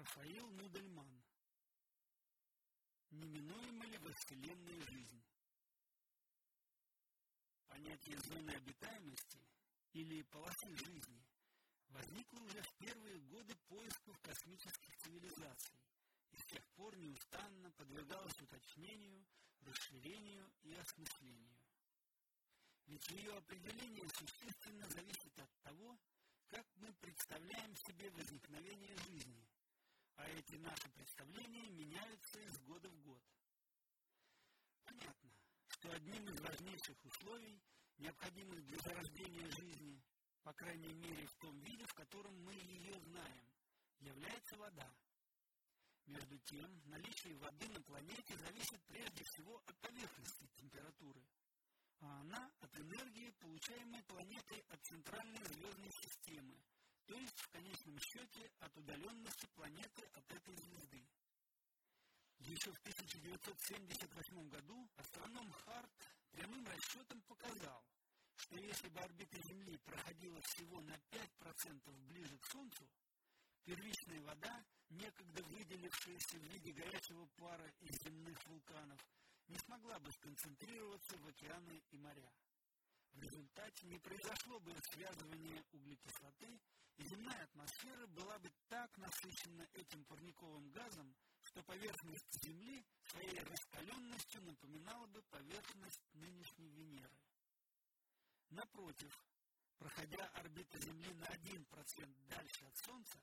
Рафаил Нудельман. Неминуема ли во Вселенной жизнь? Понятие зоны обитаемости или полосы жизни возникло уже в первые годы поисков космических цивилизаций и с тех пор неустанно подвергалось уточнению, расширению и осмыслению. Ведь ее определение существенно зависит от того, как мы представляем эти наши представления меняются из года в год. Понятно, что одним из важнейших условий, необходимых для зарождения жизни, по крайней мере в том виде, в котором мы ее знаем, является вода. Между тем, наличие воды на планете зависит прежде всего от поверхности температуры, а она от энергии, получаемой планетой от центральной звездной системы, в конечном счете от удаленности планеты от этой звезды. Еще в 1978 году астроном Харт прямым расчетом показал, что если бы орбита Земли проходила всего на 5% ближе к Солнцу, первичная вода, некогда выделившаяся в виде горячего пара из земных вулканов, не смогла бы сконцентрироваться в океаны и моря. В результате не произошло бы связывания углекислоты, земная атмосфера была бы так насыщена этим парниковым газом, что поверхность Земли своей раскаленностью напоминала бы поверхность нынешней Венеры. Напротив, проходя орбиту Земли на 1% дальше от Солнца,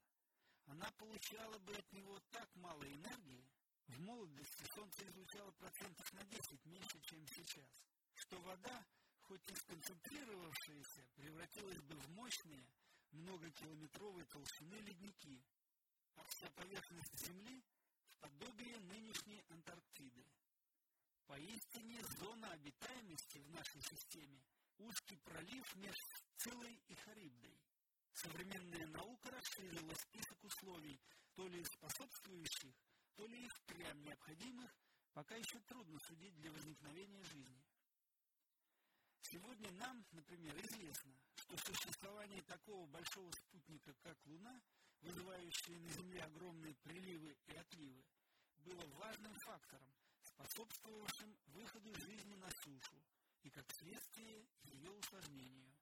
она получала бы от него так мало энергии, в молодости Солнце излучало процентов на 10 меньше, чем сейчас, что вода хоть и сконцентрировавшиеся, превратилась бы в мощные, многокилометровые толщины ледники, а вся поверхность Земли в подобие нынешней Антарктиды. Поистине зона обитаемости в нашей системе – узкий пролив между Сциллой и Харибдой. Современная наука расширила список условий, то ли способствующих, то ли и впрямь необходимых, пока еще трудно судить для возникновения жизни. Сегодня нам, например, известно, что существование такого большого спутника, как Луна, вызывающее на Земле огромные приливы и отливы, было важным фактором, способствовавшим выходу жизни на сушу и, как следствие, ее усложнению.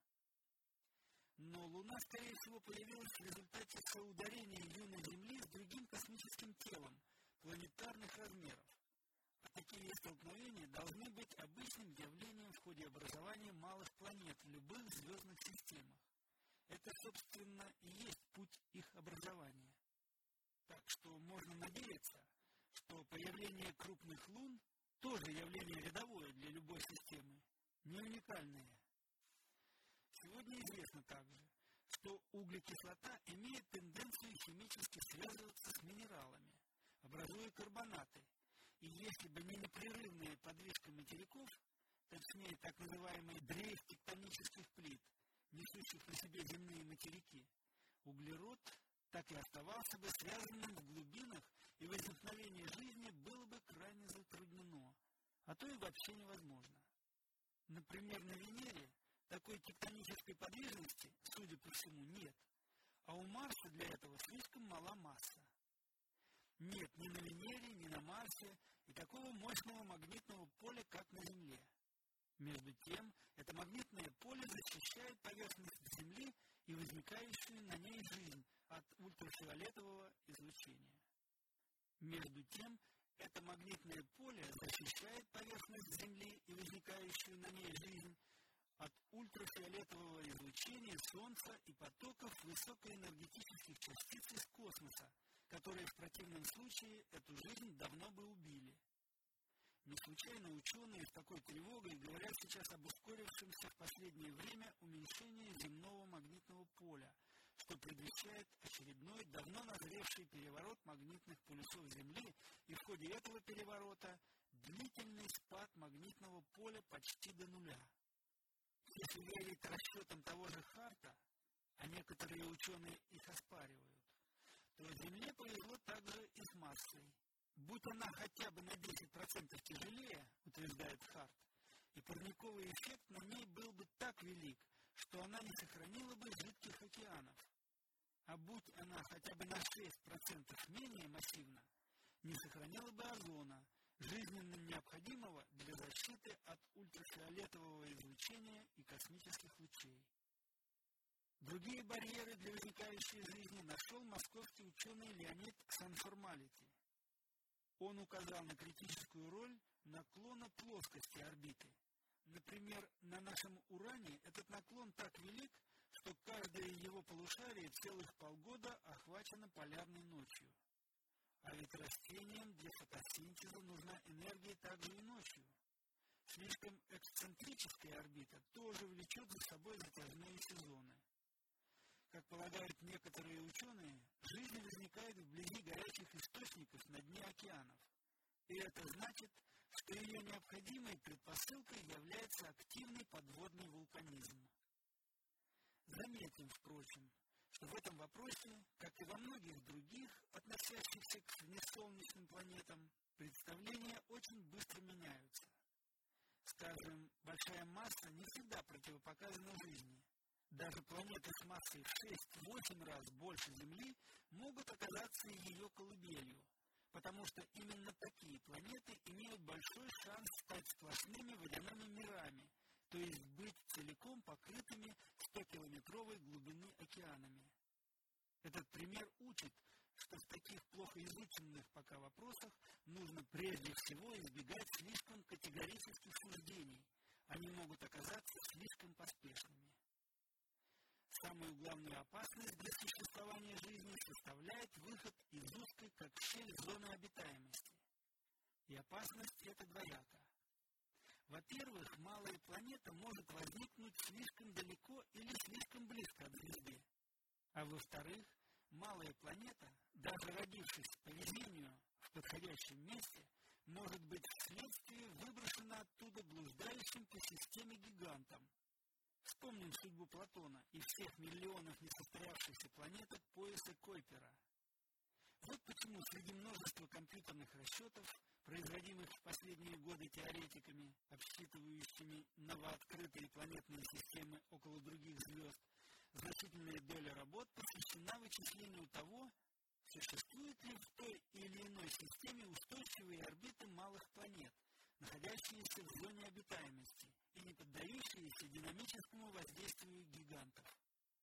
Но Луна, скорее всего, появилась в результате соударения юной Земли с другим космическим телом планетарных размеров, Такие столкновения должны быть обычным явлением в ходе образования малых планет любых звездных. Это, собственно, и есть путь их образования. Так что можно надеяться, что появление крупных лун тоже явление рядовое для любой системы, не уникальное. Сегодня известно также, что углекислота имеет тенденцию химически связываться с минералами, образуя карбонаты, и если бы не непрерывная подвижка материков, точнее так называемый дрейф тектонических плит, несущих на себе земные материки, углерод так и оставался бы связанным в глубинах, и возникновение жизни было бы крайне затруднено, а то и вообще невозможно. Например, на Венере такой тектонической подвижности, судя по всему, нет, а у Марса для этого слишком мала масса. Нет ни на Венере, ни на Марсе и такого мощного магнитного поля, как на Земле. Между тем, это магнитное защищает поверхность Земли и возникающую на ней жизнь от ультрафиолетового излучения. Между тем, это магнитное поле защищает поверхность Земли и возникающую на ней жизнь от ультрафиолетового излучения Солнца и потоков высокоэнергетических частиц из космоса, которые в противном случае эту жизнь давно бы убили. Случайно ученые с такой тревогой говорят сейчас об ускорившемся в последнее время уменьшении земного магнитного поля, что предвещает очередной давно назревший переворот магнитных полюсов Земли, и в ходе этого переворота длительный спад магнитного поля почти до нуля. Если верить расчетам того же Харта, а некоторые ученые их оспаривают, то Земле повезло также и с массой. Будь она хотя бы на 10% тяжелее, утверждает Харт, и парниковый эффект на ней был бы так велик, что она не сохранила бы жидких океанов. А будь она хотя бы на 6% менее массивно, не сохранила бы озона, жизненно необходимого для защиты от ультрафиолетового излучения и космических лучей. Другие барьеры для возникающей жизни нашел московский ученый Леонид Санформалити. Он указал на критическую роль наклона плоскости орбиты. Например, на нашем Уране этот наклон так велик, что каждое его полушарие целых полгода охвачено полярной ночью. А ведь растениям для фотосинтеза нужна энергия также и ночью. Слишком эксцентрическая орбита тоже влечет за собой затяжные сезоны. Как полагают некоторые ученые, жизнь возникает вблизи горячих источников на дне океанов. Это значит, что ее необходимой предпосылкой является активный подводный вулканизм. Заметим, впрочем, что в этом вопросе, как и во многих других, относящихся к внесолнечным планетам, представления очень быстро меняются. Скажем, большая масса не всегда противопоказана жизни. Даже планеты с массой в 6-8 раз больше Земли могут оказаться ее колыбелью, потому что именно такие планеты имеют большой шанс стать сплошными водяными мирами, то есть быть целиком покрытыми 100-километровой глубины океанами. Этот пример учит, что в таких плохо изученных пока вопросах нужно прежде всего избегать слишком категорических суждений. Они могут оказаться слишком поспешными. Самую главную опасность для существования жизни составляет выход из узкой, как щель, зоны обитаемости. И опасность эта двояка. Во-первых, малая планета может возникнуть слишком далеко или слишком близко от звезды. А во-вторых, малая планета, даже родившись по везению в подходящем месте, может быть вследствие выброшена оттуда блуждающим по системе гигантом. Вспомним судьбу Платона и всех миллионов несостоявшихся Койпера. Вот почему среди множества компьютерных расчетов производимых в последние годы теоретиками, обсчитывающими новооткрытые планетные системы около других звезд, значительная доля работ посвящена вычислению того, существует ли в той или иной системе устойчивые орбиты малых планет, находящиеся в зоне обитаемости и не поддающиеся динамическому воздействию гигантов.